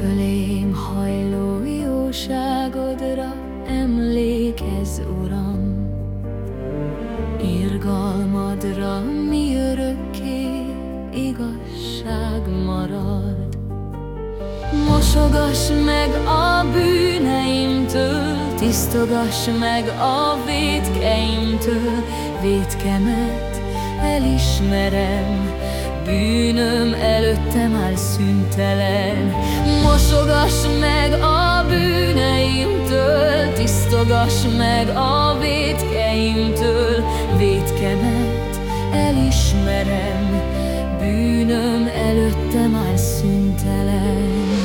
Fölém hajló jóságodra emlékez, Uram, Irgalmadra mi örökké igazság marad. Mosogass meg a bűneimtől, Tisztogass meg a vétkeimtől, Vétkemet elismerem, bűnöm előtte már szüntelen. Mosogass meg a bűneimtől, tisztogass meg a védkeimtől, védkemet elismerem, bűnöm előtte már szüntelen.